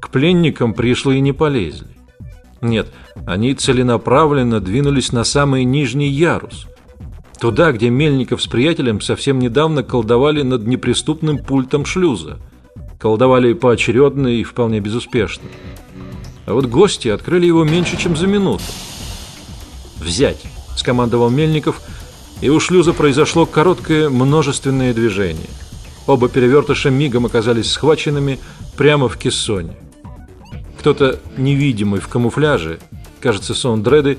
к пленникам пришлые не полезли. Нет, они целенаправленно двинулись на самый нижний ярус, туда, где Мельников с приятелем совсем недавно колдовали над неприступным пультом шлюза. Колдовали поочередно и вполне безуспешно. А вот гости открыли его меньше, чем за минуту. Взять, скомандовал Мельников, и у шлюза произошло короткое множественное движение. Оба перевертыша мигом оказались схваченными прямо в кессоне. Кто-то невидимый в камуфляже, кажется, сон дреды,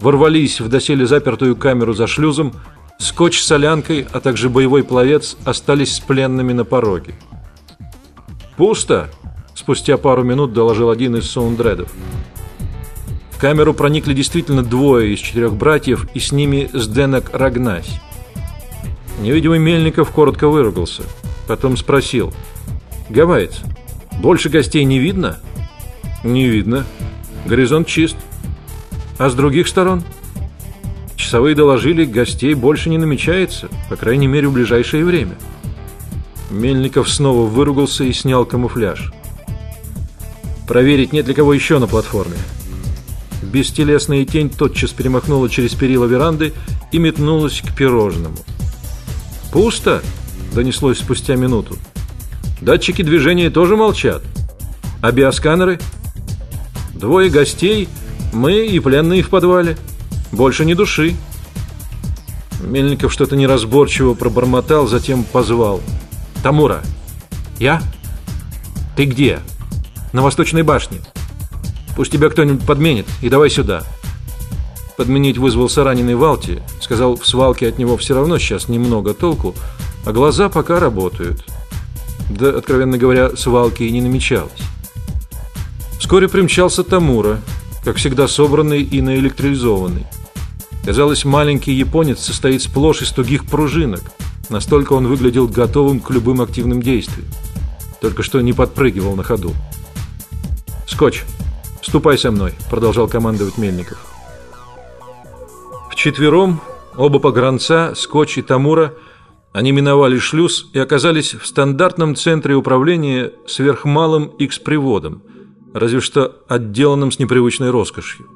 ворвались в доселе запертую камеру за шлюзом. Скотч с солянкой, а также боевой пловец остались с пленными на пороге. Пусто, спустя пару минут доложил один из саундредов. В камеру проникли действительно двое из четырех братьев, и с ними Сденок Рагнась. Невидимый Мельников коротко выругался, потом спросил: "Гавайец, больше гостей не видно?" Не видно. Горизонт чист. А с других сторон? Часовые доложили, гостей больше не намечается, по крайней мере, в ближайшее время. Мельников снова выругался и снял камуфляж. Проверить, нет ли кого еще на платформе. Бестелесная тень тотчас перемахнула через перила веранды и метнулась к пирожному. Пусто, донеслось спустя минуту. Датчики движения тоже молчат. А биосканеры? Двое гостей, мы и пленные в подвале. Больше ни души. Мельников что-то неразборчиво пробормотал, затем позвал: "Тамура, я? Ты где? На восточной башне. Пусть тебя кто-нибудь подменит и давай сюда". Подменить вызвался раненый Валти, сказал, в свалке от него все равно сейчас немного толку, а глаза пока работают. Да, откровенно говоря, свалки и не намечалось. Вскоре примчался Тамура, как всегда собранный и наэлектризованный. Казалось, маленький японец состоит сплошь из тугих пружинок. Настолько он выглядел готовым к любым активным действиям. Только что не подпрыгивал на ходу. Скотч, ступай со мной, продолжал командовать Мельников. Вчетвером, оба погранца, Скотч и Тамура, они миновали шлюз и оказались в стандартном центре управления сверхмалым X-приводом – разве что отделанным с непривычной роскошью.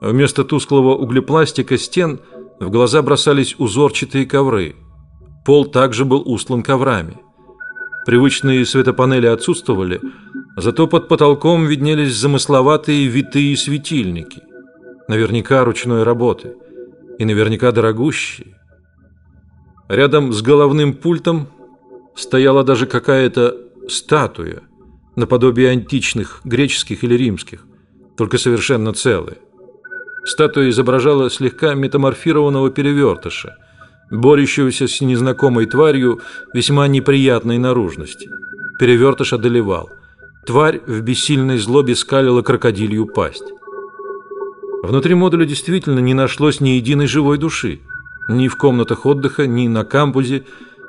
Вместо тусклого углепластика стен в глаза бросались узорчатые ковры. Пол также был устлан коврами. Привычные светопанели отсутствовали, зато под потолком виднелись замысловатые витые светильники, наверняка ручной работы и наверняка дорогущие. Рядом с головным пультом стояла даже какая-то статуя наподобие античных, греческих или римских, только совершенно целые. Статуя изображала слегка метаморфированного перевертыша, борющегося с незнакомой тварью весьма неприятной наружности. Перевертыш одолевал. Тварь в бессильной злобе скалила крокодилью пасть. Внутри модуля действительно не нашлось ни единой живой души, ни в комнатах отдыха, ни на кампусе,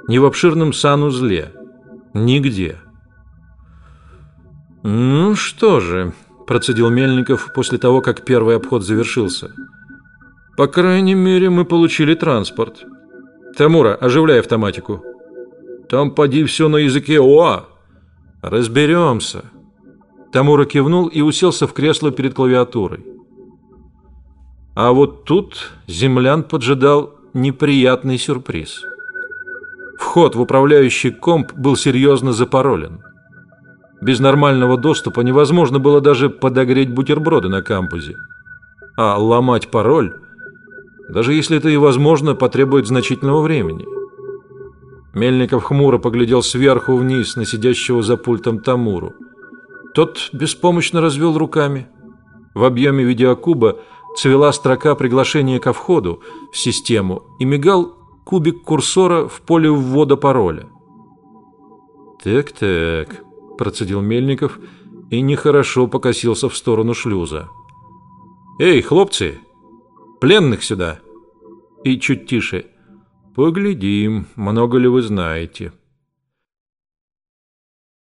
ни в обширном санузле, нигде. Ну что же, процедил Мельников после того, как первый обход завершился. По крайней мере, мы получили транспорт. Тамура, оживляй автоматику. Там поди все на языке ОА. Разберемся. Тамура кивнул и уселся в кресло перед клавиатурой. А вот тут землян поджидал неприятный сюрприз. Вход в управляющий комп был серьезно запаролен. Без нормального доступа невозможно было даже подогреть бутерброды на кампусе. А ломать пароль, даже если это и возможно, потребует значительного времени. Мельников хмуро поглядел сверху вниз на сидящего за пультом Тамуру. Тот беспомощно развел руками. В объеме видеокуба цвела строка приглашения ко входу в систему и мигал кубик курсора в поле ввода пароля. Так-так процедил Мельников и нехорошо покосился в сторону шлюза. Эй, хлопцы, пленных сюда. И чуть тише. Поглядим, много ли вы знаете.